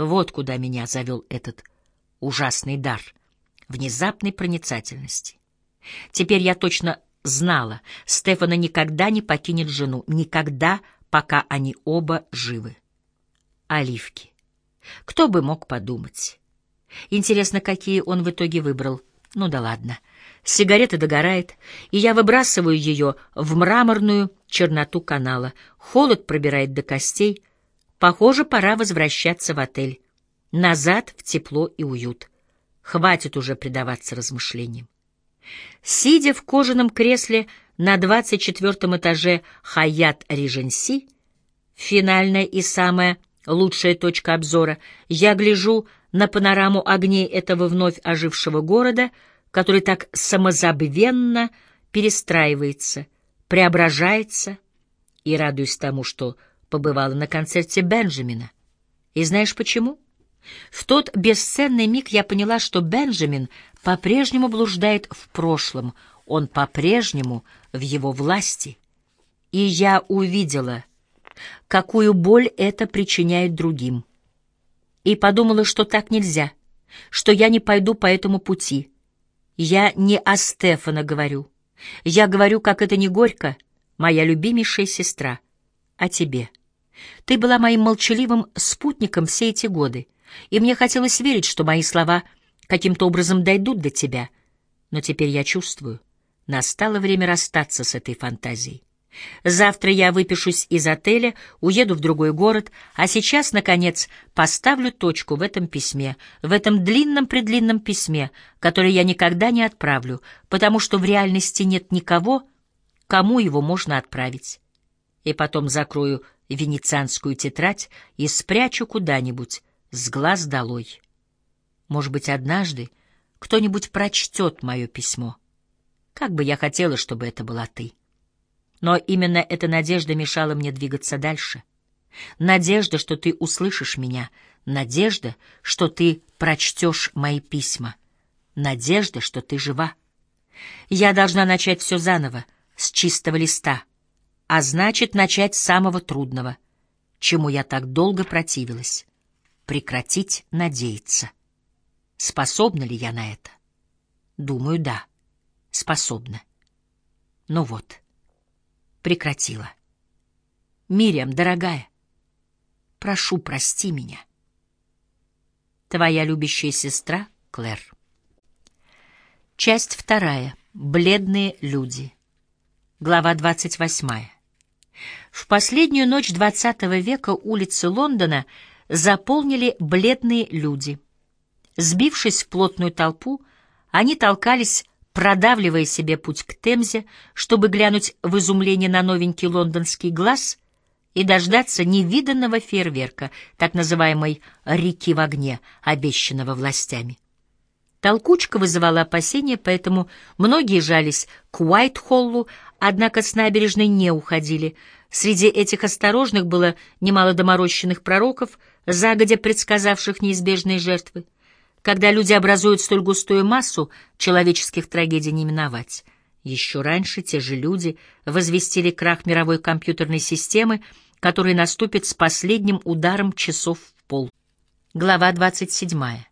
Вот куда меня завел этот ужасный дар внезапной проницательности. Теперь я точно знала, Стефана никогда не покинет жену, никогда, пока они оба живы. Оливки. Кто бы мог подумать? Интересно, какие он в итоге выбрал. Ну да ладно. Сигарета догорает, и я выбрасываю ее в мраморную черноту канала. Холод пробирает до костей. Похоже, пора возвращаться в отель. Назад в тепло и уют. Хватит уже предаваться размышлениям. Сидя в кожаном кресле на двадцать четвертом этаже Хаят Риженси, финальная и самая лучшая точка обзора, я гляжу на панораму огней этого вновь ожившего города, который так самозабвенно перестраивается, преображается, и радуюсь тому, что побывала на концерте Бенджамина. И знаешь почему? В тот бесценный миг я поняла, что Бенджамин по-прежнему блуждает в прошлом, он по-прежнему в его власти. И я увидела, какую боль это причиняет другим. И подумала, что так нельзя, что я не пойду по этому пути. Я не о Стефана говорю. Я говорю, как это не горько, моя любимейшая сестра, о тебе. Ты была моим молчаливым спутником все эти годы, и мне хотелось верить, что мои слова каким-то образом дойдут до тебя. Но теперь я чувствую, настало время расстаться с этой фантазией. Завтра я выпишусь из отеля, уеду в другой город, а сейчас, наконец, поставлю точку в этом письме, в этом длинном-предлинном письме, которое я никогда не отправлю, потому что в реальности нет никого, кому его можно отправить. И потом закрою венецианскую тетрадь и спрячу куда-нибудь с глаз долой. Может быть, однажды кто-нибудь прочтет мое письмо. Как бы я хотела, чтобы это была ты. Но именно эта надежда мешала мне двигаться дальше. Надежда, что ты услышишь меня. Надежда, что ты прочтешь мои письма. Надежда, что ты жива. Я должна начать все заново, с чистого листа, а значит, начать с самого трудного, чему я так долго противилась. Прекратить надеяться. Способна ли я на это? Думаю, да, способна. Ну вот прекратила. Мириам, дорогая, прошу, прости меня. Твоя любящая сестра Клэр. Часть вторая. Бледные люди. Глава двадцать восьмая. В последнюю ночь двадцатого века улицы Лондона заполнили бледные люди. Сбившись в плотную толпу, они толкались продавливая себе путь к Темзе, чтобы глянуть в изумление на новенький лондонский глаз и дождаться невиданного фейерверка, так называемой «реки в огне», обещанного властями. Толкучка вызывала опасения, поэтому многие жались к Уайт-Холлу, однако с набережной не уходили. Среди этих осторожных было немало доморощенных пророков, загодя предсказавших неизбежные жертвы. Когда люди образуют столь густую массу, человеческих трагедий не миновать. Еще раньше те же люди возвестили крах мировой компьютерной системы, который наступит с последним ударом часов в пол. Глава 27.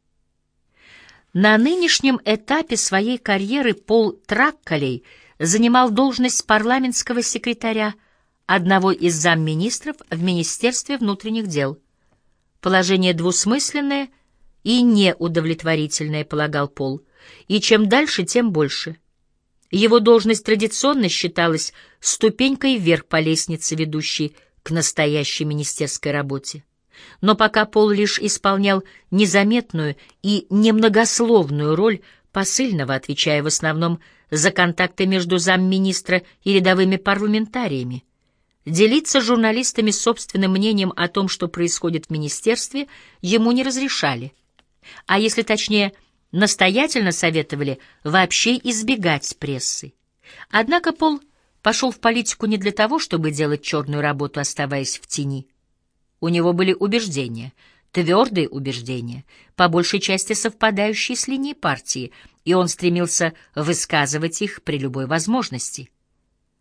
На нынешнем этапе своей карьеры Пол Тракколей занимал должность парламентского секретаря одного из замминистров в Министерстве внутренних дел. Положение двусмысленное и неудовлетворительное, полагал Пол, и чем дальше, тем больше. Его должность традиционно считалась ступенькой вверх по лестнице, ведущей к настоящей министерской работе. Но пока Пол лишь исполнял незаметную и немногословную роль посыльного, отвечая в основном за контакты между замминистра и рядовыми парламентариями, делиться с журналистами собственным мнением о том, что происходит в министерстве, ему не разрешали а если точнее, настоятельно советовали вообще избегать прессы. Однако Пол пошел в политику не для того, чтобы делать черную работу, оставаясь в тени. У него были убеждения, твердые убеждения, по большей части совпадающие с линией партии, и он стремился высказывать их при любой возможности.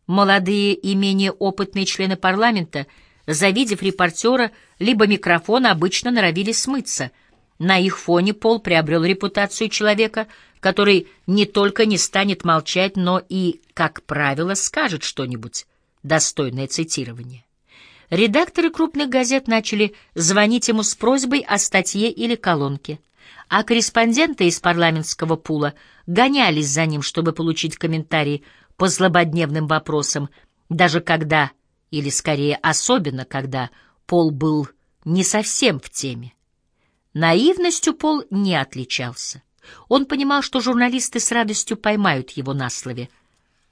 Молодые и менее опытные члены парламента, завидев репортера, либо микрофон обычно норовили смыться. На их фоне Пол приобрел репутацию человека, который не только не станет молчать, но и, как правило, скажет что-нибудь достойное цитирования. Редакторы крупных газет начали звонить ему с просьбой о статье или колонке, а корреспонденты из парламентского пула гонялись за ним, чтобы получить комментарии по злободневным вопросам, даже когда, или скорее особенно когда, Пол был не совсем в теме. Наивностью Пол не отличался. Он понимал, что журналисты с радостью поймают его на слове.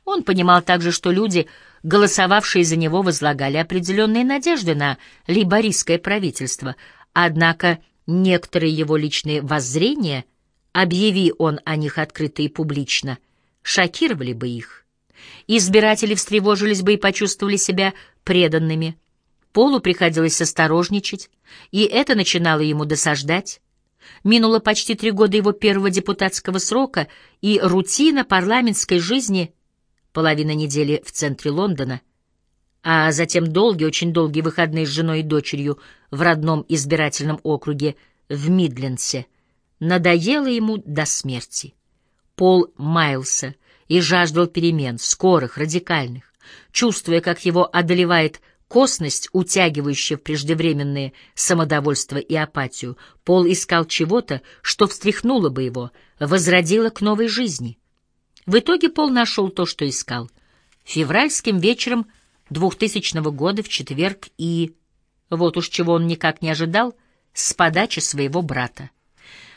Он понимал также, что люди, голосовавшие за него, возлагали определенные надежды на лейбористское правительство, однако некоторые его личные воззрения, объяви он о них открыто и публично, шокировали бы их. Избиратели встревожились бы и почувствовали себя преданными. Полу приходилось осторожничать, и это начинало ему досаждать. Минуло почти три года его первого депутатского срока, и рутина парламентской жизни, половина недели в центре Лондона, а затем долгие, очень долгие выходные с женой и дочерью в родном избирательном округе в Мидлендсе, надоело ему до смерти. Пол маялся и жаждал перемен, скорых, радикальных, чувствуя, как его одолевает Косность, утягивающая в преждевременное самодовольство и апатию, Пол искал чего-то, что встряхнуло бы его, возродило к новой жизни. В итоге Пол нашел то, что искал. Февральским вечером 2000 года в четверг и... Вот уж чего он никак не ожидал, с подачи своего брата.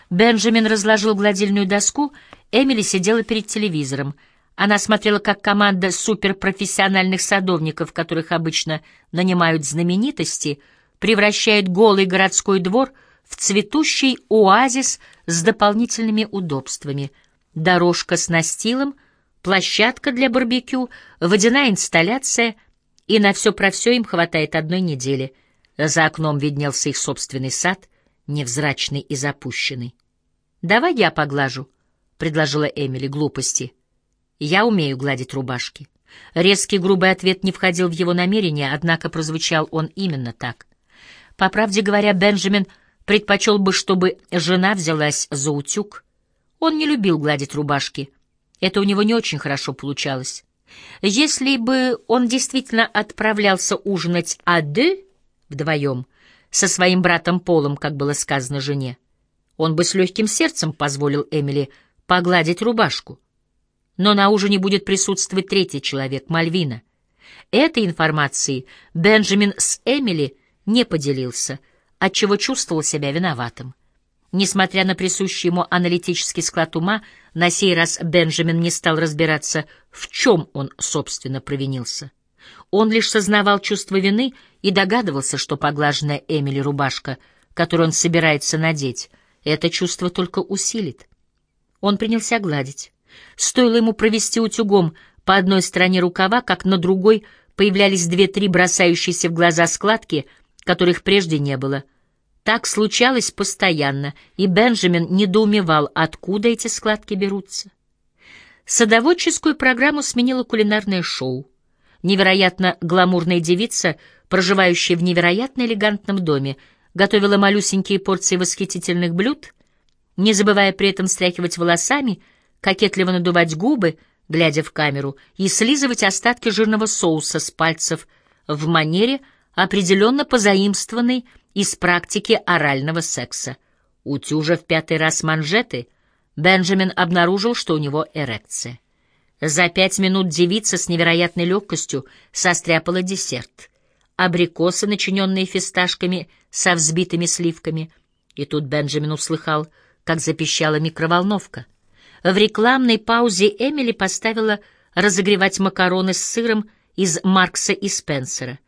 Бенджамин разложил гладильную доску, Эмили сидела перед телевизором — она смотрела, как команда суперпрофессиональных садовников, которых обычно нанимают знаменитости, превращает голый городской двор в цветущий оазис с дополнительными удобствами. Дорожка с настилом, площадка для барбекю, водяная инсталляция, и на все про все им хватает одной недели. За окном виднелся их собственный сад, невзрачный и запущенный. «Давай я поглажу», — предложила Эмили глупости — я умею гладить рубашки. Резкий грубый ответ не входил в его намерение, однако прозвучал он именно так. По правде говоря, Бенджамин предпочел бы, чтобы жена взялась за утюг. Он не любил гладить рубашки. Это у него не очень хорошо получалось. Если бы он действительно отправлялся ужинать ады вдвоем со своим братом Полом, как было сказано жене, он бы с легким сердцем позволил Эмили погладить рубашку но на ужине будет присутствовать третий человек, Мальвина. Этой информацией Бенджамин с Эмили не поделился, отчего чувствовал себя виноватым. Несмотря на присущий ему аналитический склад ума, на сей раз Бенджамин не стал разбираться, в чем он, собственно, провинился. Он лишь сознавал чувство вины и догадывался, что поглаженная Эмили рубашка, которую он собирается надеть, это чувство только усилит. Он принялся гладить. Стоило ему провести утюгом по одной стороне рукава, как на другой появлялись две-три бросающиеся в глаза складки, которых прежде не было. Так случалось постоянно, и Бенджамин недоумевал, откуда эти складки берутся. Садоводческую программу сменило кулинарное шоу. Невероятно гламурная девица, проживающая в невероятно элегантном доме, готовила малюсенькие порции восхитительных блюд, не забывая при этом стряхивать волосами — кокетливо надувать губы, глядя в камеру, и слизывать остатки жирного соуса с пальцев в манере, определенно позаимствованной из практики орального секса. Утюжа в пятый раз манжеты, Бенджамин обнаружил, что у него эрекция. За пять минут девица с невероятной легкостью состряпала десерт. Абрикосы, начиненные фисташками со взбитыми сливками. И тут Бенджамин услыхал, как запищала микроволновка — в рекламной паузе Эмили поставила разогревать макароны с сыром из Маркса и Спенсера.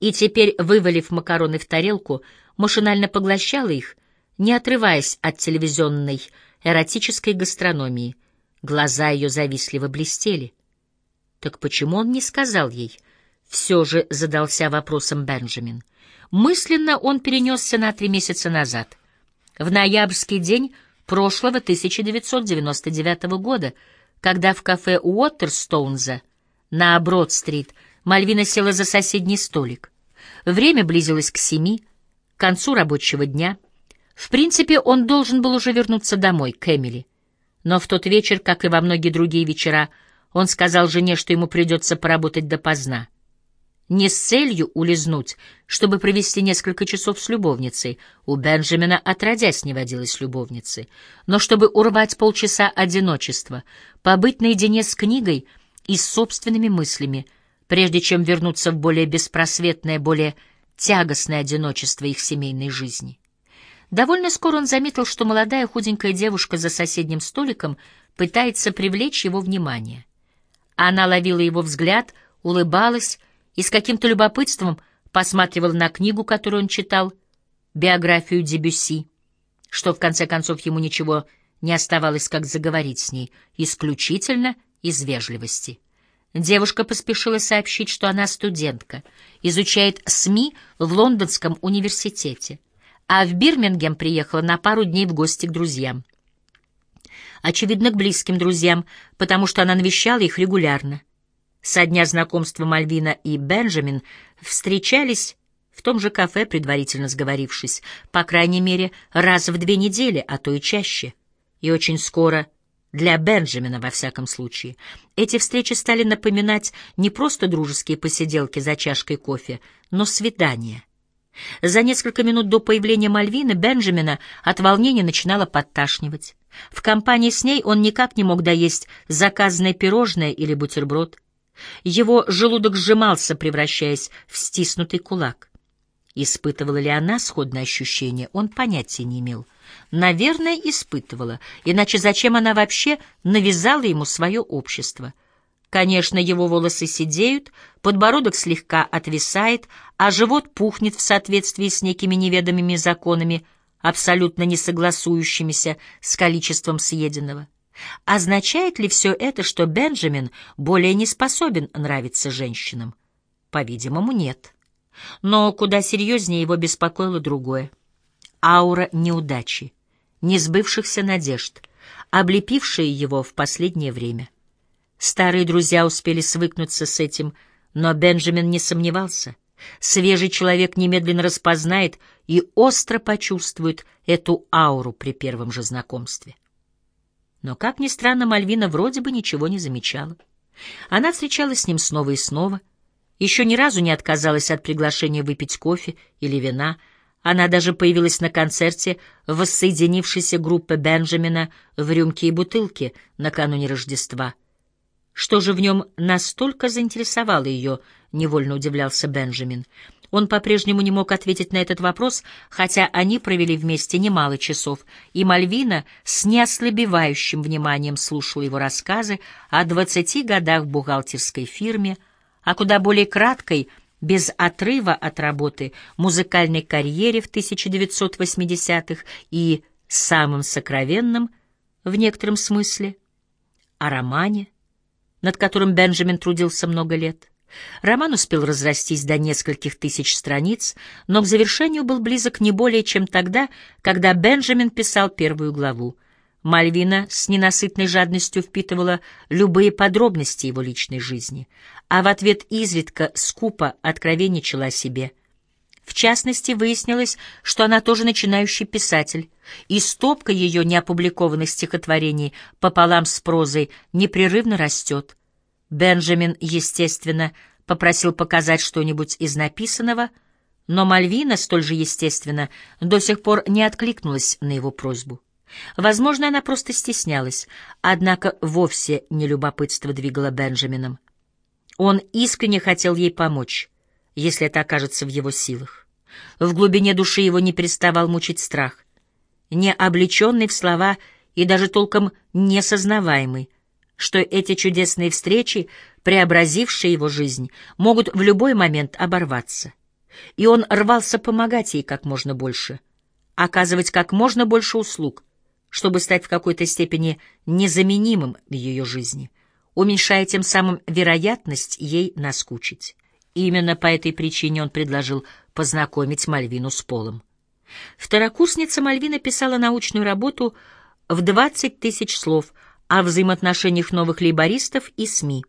И теперь, вывалив макароны в тарелку, машинально поглощала их, не отрываясь от телевизионной эротической гастрономии. Глаза ее завистливо блестели. Так почему он не сказал ей? Все же задался вопросом Бенджамин. Мысленно он перенесся на три месяца назад. В ноябрьский день прошлого 1999 года, когда в кафе Уотерстоунза на Брод-стрит Мальвина села за соседний столик. Время близилось к семи. к концу рабочего дня. В принципе, он должен был уже вернуться домой, к Эмили. Но в тот вечер, как и во многие другие вечера, он сказал жене, что ему придется поработать допоздна. Не с целью улизнуть, чтобы провести несколько часов с любовницей, у Бенджамина отродясь не водилась любовницы, но чтобы урвать полчаса одиночества, побыть наедине с книгой и с собственными мыслями, прежде чем вернуться в более беспросветное, более тягостное одиночество их семейной жизни. Довольно скоро он заметил, что молодая худенькая девушка за соседним столиком пытается привлечь его внимание. Она ловила его взгляд, улыбалась и с каким-то любопытством посматривала на книгу, которую он читал, биографию Дебюсси, что в конце концов ему ничего не оставалось, как заговорить с ней, исключительно из вежливости. Девушка поспешила сообщить, что она студентка, изучает СМИ в Лондонском университете, а в Бирмингем приехала на пару дней в гости к друзьям. Очевидно, к близким друзьям, потому что она навещала их регулярно. Со дня знакомства Мальвина и Бенджамин встречались в том же кафе, предварительно сговорившись, по крайней мере, раз в две недели, а то и чаще. И очень скоро для Бенджамина, во всяком случае. Эти встречи стали напоминать не просто дружеские посиделки за чашкой кофе, но свидания. За несколько минут до появления Мальвины Бенджамина от волнения начинало подташнивать. В компании с ней он никак не мог доесть заказанное пирожное или бутерброд. Его желудок сжимался, превращаясь в стиснутый кулак. Испытывала ли она сходное ощущение, он понятия не имел. Наверное, испытывала, иначе зачем она вообще навязала ему свое общество? Конечно, его волосы сидеют, подбородок слегка отвисает, а живот пухнет в соответствии с некими неведомыми законами, абсолютно не согласующимися с количеством съеденного. Означает ли все это, что Бенджамин более не способен нравиться женщинам? По-видимому, нет. Но куда серьезнее его беспокоило другое. Аура неудачи, несбывшихся надежд, облепившая его в последнее время. Старые друзья успели свыкнуться с этим, но Бенджамин не сомневался. Свежий человек немедленно распознает и остро почувствует эту ауру при первом же знакомстве. Но, как ни странно, Мальвина вроде бы ничего не замечала. Она встречалась с ним снова и снова — еще ни разу не отказалась от приглашения выпить кофе или вина. Она даже появилась на концерте воссоединившейся группы Бенджамина в рюмке и бутылке накануне Рождества. Что же в нем настолько заинтересовало ее, невольно удивлялся Бенджамин. Он по-прежнему не мог ответить на этот вопрос, хотя они провели вместе немало часов, и Мальвина с неослабевающим вниманием слушала его рассказы о двадцати годах в бухгалтерской фирме, о куда более краткой, без отрыва от работы, музыкальной карьере в 1980-х и самым сокровенным, в некотором смысле, о романе, над которым Бенджамин трудился много лет. Роман успел разрастись до нескольких тысяч страниц, но к завершению был близок не более, чем тогда, когда Бенджамин писал первую главу. Мальвина с ненасытной жадностью впитывала любые подробности его личной жизни, а в ответ изредка скупо откровенничала о себе. В частности, выяснилось, что она тоже начинающий писатель, и стопка ее неопубликованных стихотворений пополам с прозой непрерывно растет. Бенджамин, естественно, попросил показать что-нибудь из написанного, но Мальвина, столь же естественно, до сих пор не откликнулась на его просьбу. Возможно, она просто стеснялась, однако вовсе не любопытство двигало Бенджамином. Он искренне хотел ей помочь, если это окажется в его силах. В глубине души его не переставал мучить страх, не облеченный в слова и даже толком несознаваемый, что эти чудесные встречи, преобразившие его жизнь, могут в любой момент оборваться. И он рвался помогать ей как можно больше, оказывать как можно больше услуг, чтобы стать в какой-то степени незаменимым в ее жизни, уменьшая тем самым вероятность ей наскучить. Именно по этой причине он предложил познакомить Мальвину с Полом. Второкурсница Мальвина писала научную работу в 20 тысяч слов о взаимоотношениях новых лейбористов и СМИ.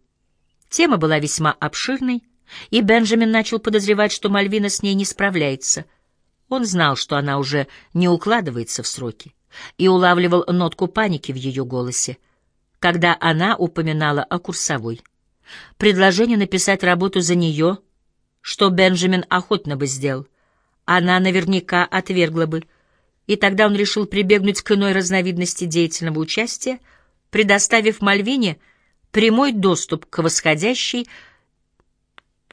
Тема была весьма обширной, и Бенджамин начал подозревать, что Мальвина с ней не справляется. Он знал, что она уже не укладывается в сроки, и улавливал нотку паники в ее голосе, когда она упоминала о курсовой. Предложение написать работу за нее, что Бенджамин охотно бы сделал, она наверняка отвергла бы, и тогда он решил прибегнуть к иной разновидности деятельного участия, предоставив Мальвине прямой доступ к восходящей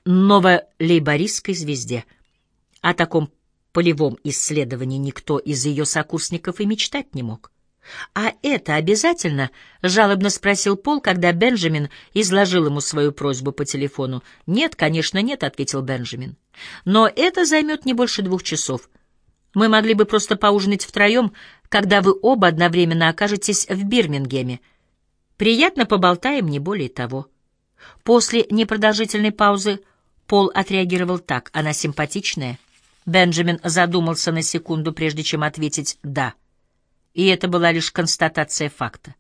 новолейбористской звезде. О таком полевом исследовании никто из ее сокурсников и мечтать не мог. «А это обязательно?» — жалобно спросил Пол, когда Бенджамин изложил ему свою просьбу по телефону. «Нет, конечно, нет», — ответил Бенджамин. «Но это займет не больше двух часов. Мы могли бы просто поужинать втроем, когда вы оба одновременно окажетесь в Бирмингеме. Приятно поболтаем, не более того». После непродолжительной паузы Пол отреагировал так. «Она симпатичная?» Бенджамин задумался на секунду, прежде чем ответить «да» и это была лишь констатация факта.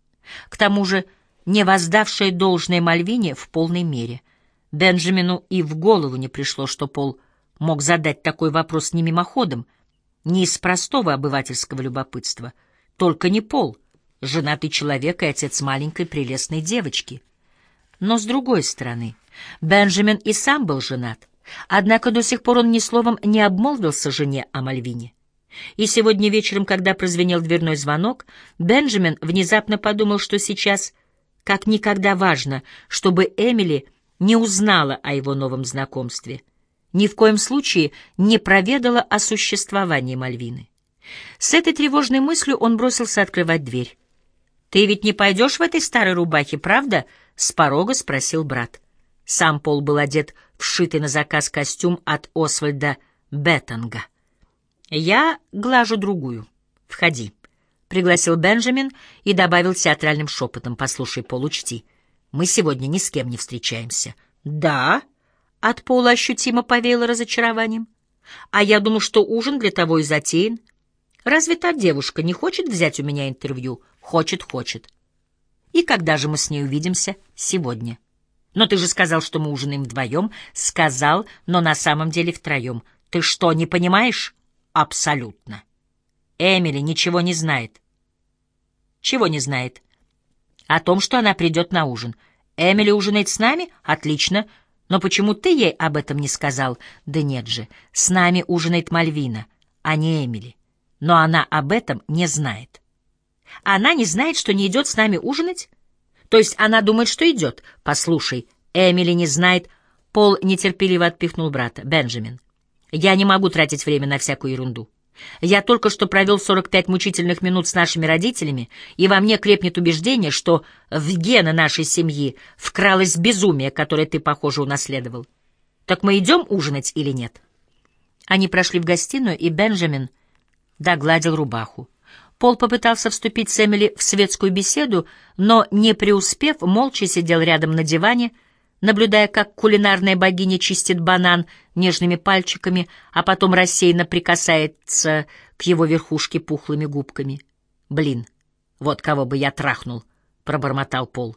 К тому же не воздавшая должное Мальвине в полной мере. Бенджамину и в голову не пришло, что Пол мог задать такой вопрос не мимоходом, не из простого обывательского любопытства. Только не Пол, женатый человек и отец маленькой прелестной девочки. Но с другой стороны, Бенджамин и сам был женат, однако до сих пор он ни словом не обмолвился жене о Мальвине. И сегодня вечером, когда прозвенел дверной звонок, Бенджамин внезапно подумал, что сейчас как никогда важно, чтобы Эмили не узнала о его новом знакомстве, ни в коем случае не проведала о существовании Мальвины. С этой тревожной мыслью он бросился открывать дверь. «Ты ведь не пойдешь в этой старой рубахе, правда?» — с порога спросил брат. Сам Пол был одет в шитый на заказ костюм от Освальда Беттанга. «Я глажу другую. Входи», — пригласил Бенджамин и добавил театральным шепотом. «Послушай, Пол, учти, мы сегодня ни с кем не встречаемся». «Да?» — от Пола ощутимо повеяло разочарованием. «А я думал, что ужин для того и затеян. Разве та девушка не хочет взять у меня интервью?» «Хочет, хочет». «И когда же мы с ней увидимся?» «Сегодня». «Но ты же сказал, что мы ужинаем вдвоем». «Сказал, но на самом деле втроем. Ты что, не понимаешь?» Абсолютно. Эмили ничего не знает. Чего не знает? О том, что она придет на ужин. Эмили ужинает с нами? Отлично. Но почему ты ей об этом не сказал? Да нет же, с нами ужинает Мальвина, а не Эмили. Но она об этом не знает. Она не знает, что не идет с нами ужинать? То есть она думает, что идет? Послушай, Эмили не знает... Пол нетерпеливо отпихнул брата. Бенджамин, я не могу тратить время на всякую ерунду. Я только что провел 45 мучительных минут с нашими родителями, и во мне крепнет убеждение, что в гены нашей семьи вкралось безумие, которое ты, похоже, унаследовал. Так мы идем ужинать или нет? Они прошли в гостиную, и Бенджамин догладил рубаху. Пол попытался вступить с Эмили в светскую беседу, но, не преуспев, молча сидел рядом на диване, наблюдая, как кулинарная богиня чистит банан нежными пальчиками, а потом рассеянно прикасается к его верхушке пухлыми губками. «Блин, вот кого бы я трахнул!» — пробормотал Пол.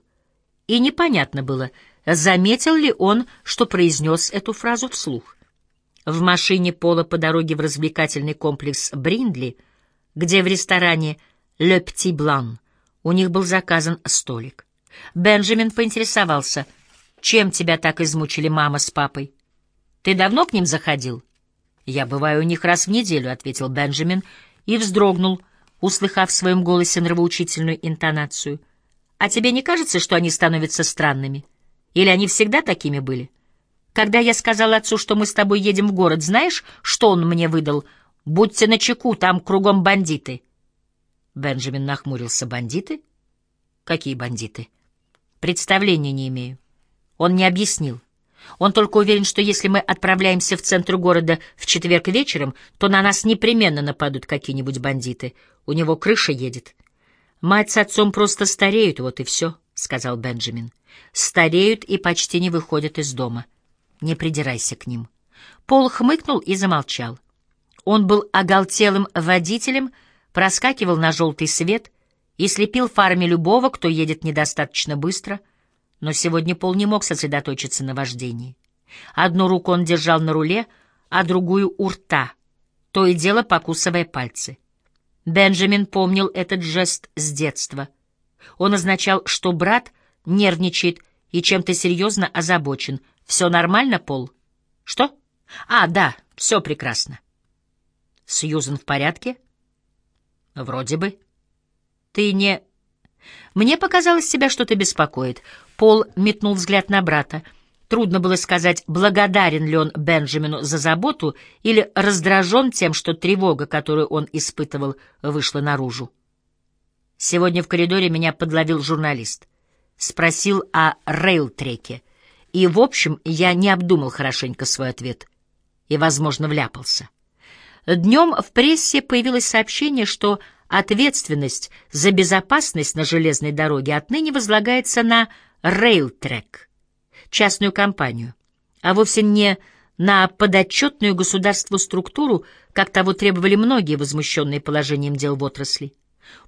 И непонятно было, заметил ли он, что произнес эту фразу вслух. В машине Пола по дороге в развлекательный комплекс Бриндли, где в ресторане «Le Petit Blanc» у них был заказан столик. Бенджамин поинтересовался — чем тебя так измучили мама с папой? Ты давно к ним заходил? Я бываю у них раз в неделю, ответил Бенджамин и вздрогнул, услыхав в своем голосе нравоучительную интонацию. А тебе не кажется, что они становятся странными? Или они всегда такими были? Когда я сказал отцу, что мы с тобой едем в город, знаешь, что он мне выдал? Будьте начеку, там кругом бандиты. Бенджамин нахмурился. Бандиты? Какие бандиты? Представления не имею. Он не объяснил. Он только уверен, что если мы отправляемся в центр города в четверг вечером, то на нас непременно нападут какие-нибудь бандиты. У него крыша едет. Мать с отцом просто стареют, вот и все, — сказал Бенджамин. Стареют и почти не выходят из дома. Не придирайся к ним. Пол хмыкнул и замолчал. Он был оголтелым водителем, проскакивал на желтый свет и слепил фарами любого, кто едет недостаточно быстро — но сегодня Пол не мог сосредоточиться на вождении. Одну руку он держал на руле, а другую — у рта, то и дело покусывая пальцы. Бенджамин помнил этот жест с детства. Он означал, что брат нервничает и чем-то серьезно озабочен. «Все нормально, Пол?» «Что?» «А, да, все прекрасно». «Сьюзен в порядке?» «Вроде бы». «Ты не...» «Мне показалось, тебя что-то беспокоит». Пол метнул взгляд на брата. Трудно было сказать, благодарен ли он Бенджамину за заботу или раздражен тем, что тревога, которую он испытывал, вышла наружу. Сегодня в коридоре меня подловил журналист. Спросил о рейл-треке. И, в общем, я не обдумал хорошенько свой ответ. И, возможно, вляпался. Днем в прессе появилось сообщение, что ответственность за безопасность на железной дороге отныне возлагается на рейл-трек, частную компанию, а вовсе не на подотчетную государству структуру, как того требовали многие возмущенные положением дел в отрасли.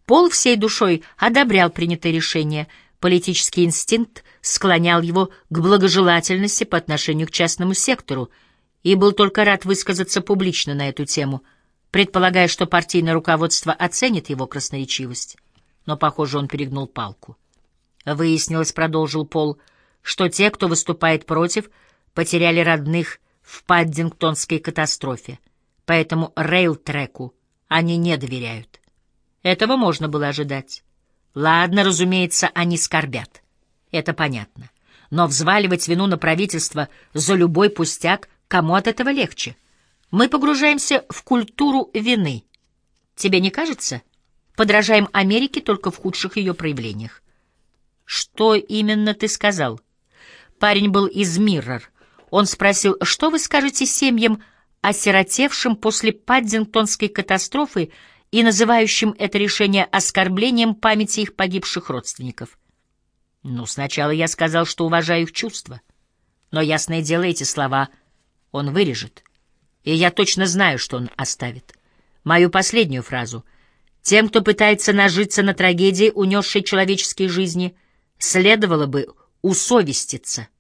Пол всей душой одобрял принятое решение, политический инстинкт склонял его к благожелательности по отношению к частному сектору и был только рад высказаться публично на эту тему, предполагая, что партийное руководство оценит его красноречивость. Но, похоже, он перегнул палку. Выяснилось, продолжил Пол, что те, кто выступает против, потеряли родных в Паддингтонской катастрофе, поэтому рейл-треку они не доверяют. Этого можно было ожидать. Ладно, разумеется, они скорбят. Это понятно. Но взваливать вину на правительство за любой пустяк, кому от этого легче? Мы погружаемся в культуру вины. Тебе не кажется? Подражаем Америке только в худших ее проявлениях. Что именно ты сказал? Парень был из Миррор. Он спросил, что вы скажете семьям, осиротевшим после Паддингтонской катастрофы и называющим это решение оскорблением памяти их погибших родственников. Ну, сначала я сказал, что уважаю их чувства. Но, ясное дело, эти слова он вырежет. И я точно знаю, что он оставит. Мою последнюю фразу. Тем, кто пытается нажиться на трагедии, унесшей человеческие жизни, следовало бы усовеститься —